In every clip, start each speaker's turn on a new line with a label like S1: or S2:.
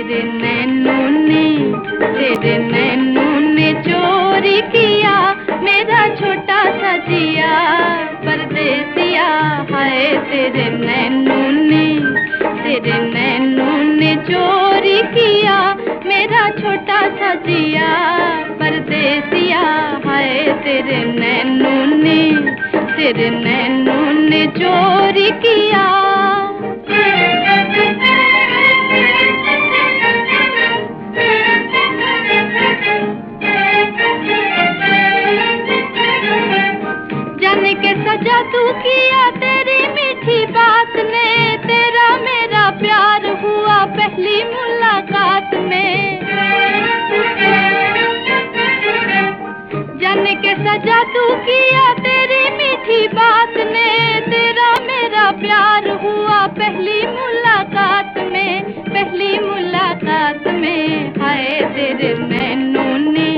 S1: तेरे नैनों ने, तेरे नैनों ने चोरी किया, मेरा छोटा सा जिया, परदेसिया हाय तेरे नैनू ने, तेरे नैनू ने चोरी किया, मेरा छोटा सा जिया, परदेसिया हाय तेरे नैनू ने, तेरे नैनों ने चोरी किया। किया तेरी मीठी बात ने तेरा मेरा प्यार हुआ पहली मुलाकात में। पहली मुलाकात में हाय तेरे नैनों ने,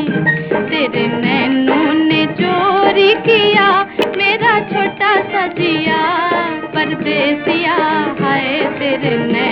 S1: तेरे नैनों ने चोरी किया। मेरा छोटा सा जिया, परदेसिया, हाय तेरे नैन